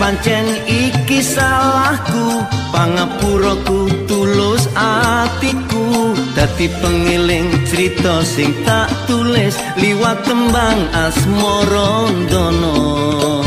pancen iki salahku pangapuraku tulus atiku. Dadi pengiling cerita sing tak tulis liwat tembang asmara dono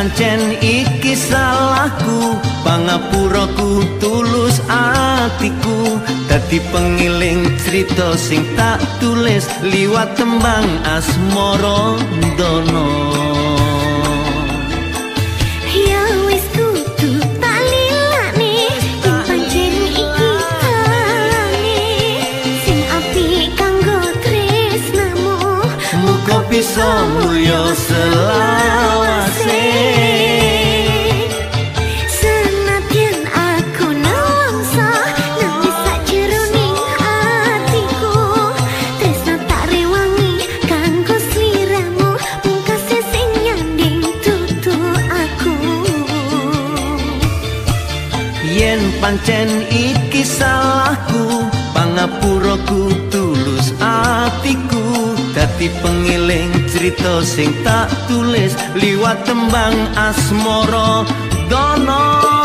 pancen iki salahku pangapuraku tulus atiku. Dadi pengiling cerita sing tak tulis liwat tembang asmara dono Bisa mulya selawase salahku Pangapuraku tulus atiku. Dadi pengiling cerita sing tak tulis liwat tembang asmoro dono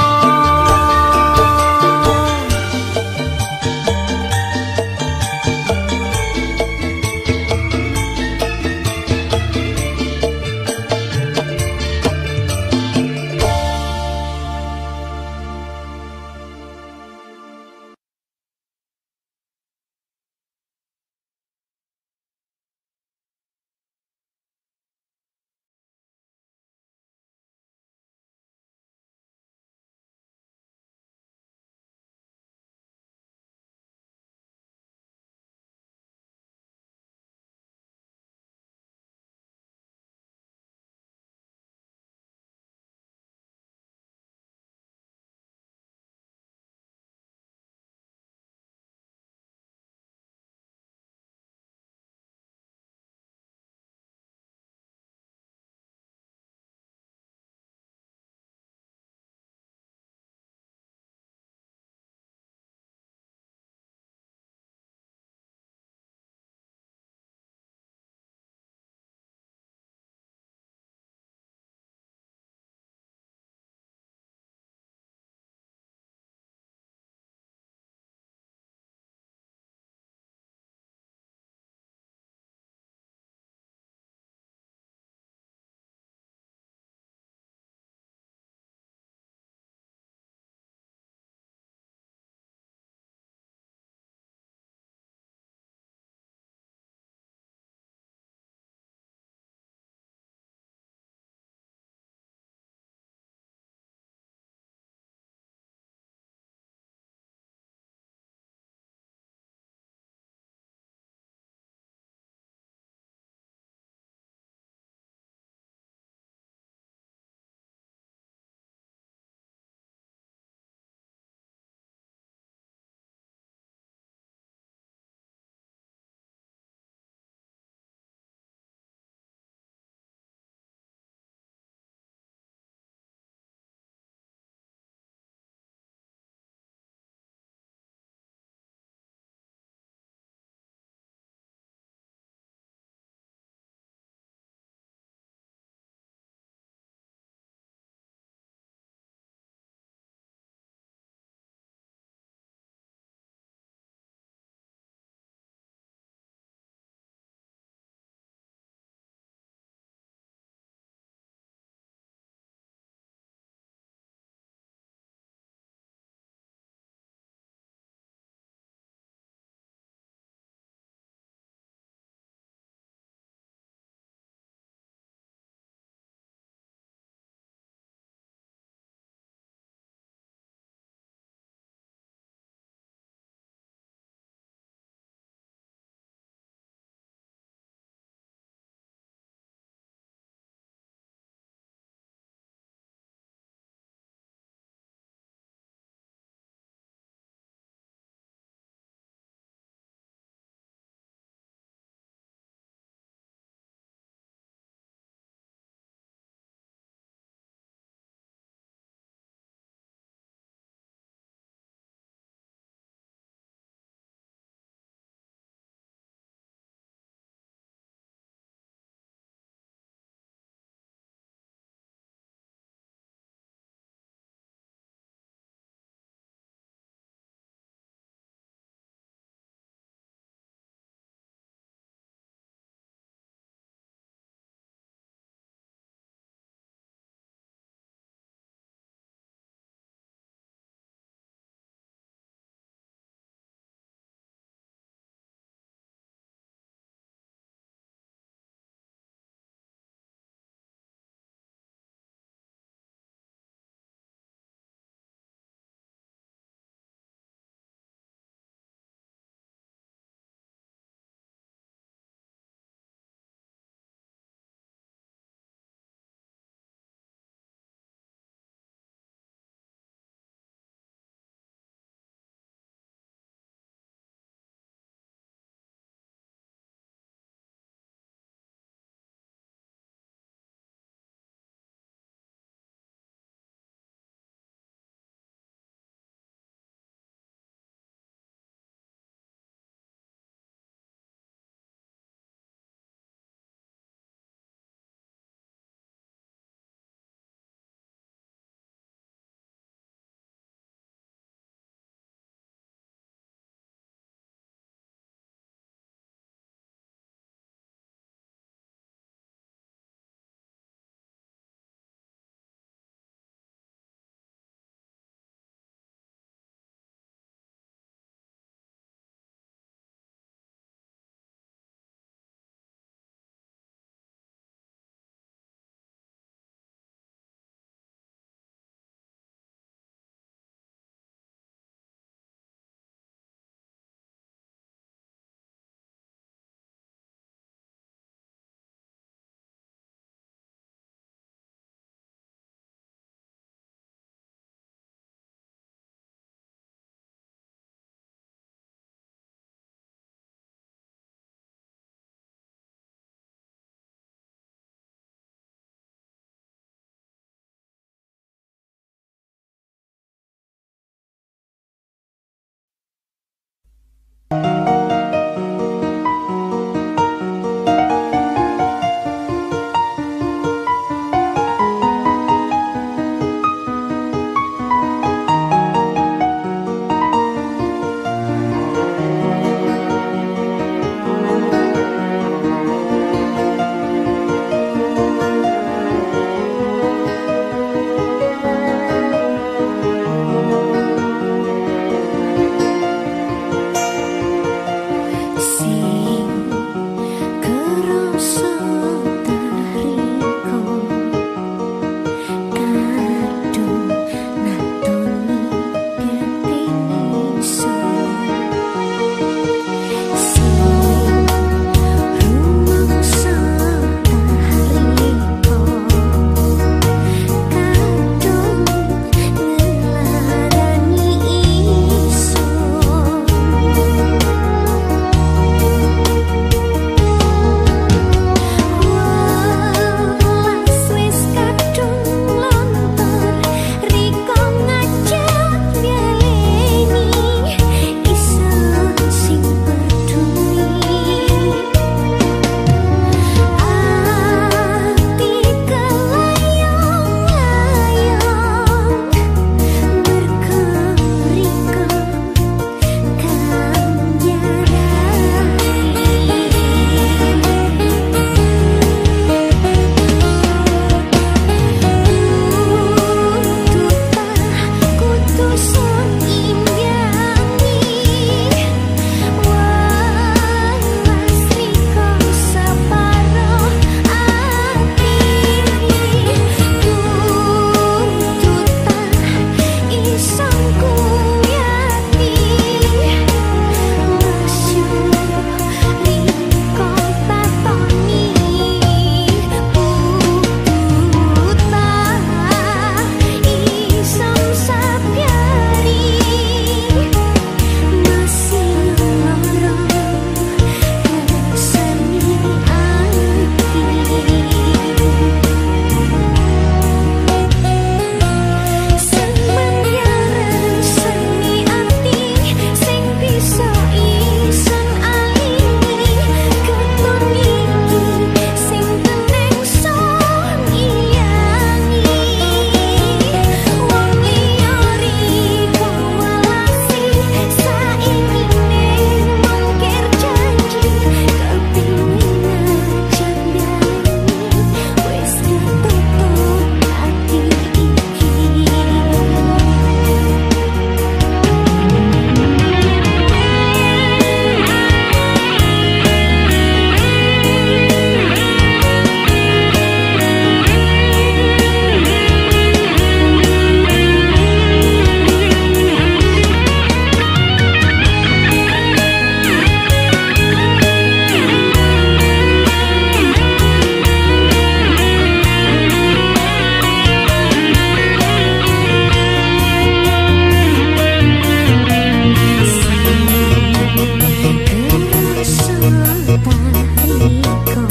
tan.